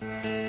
Música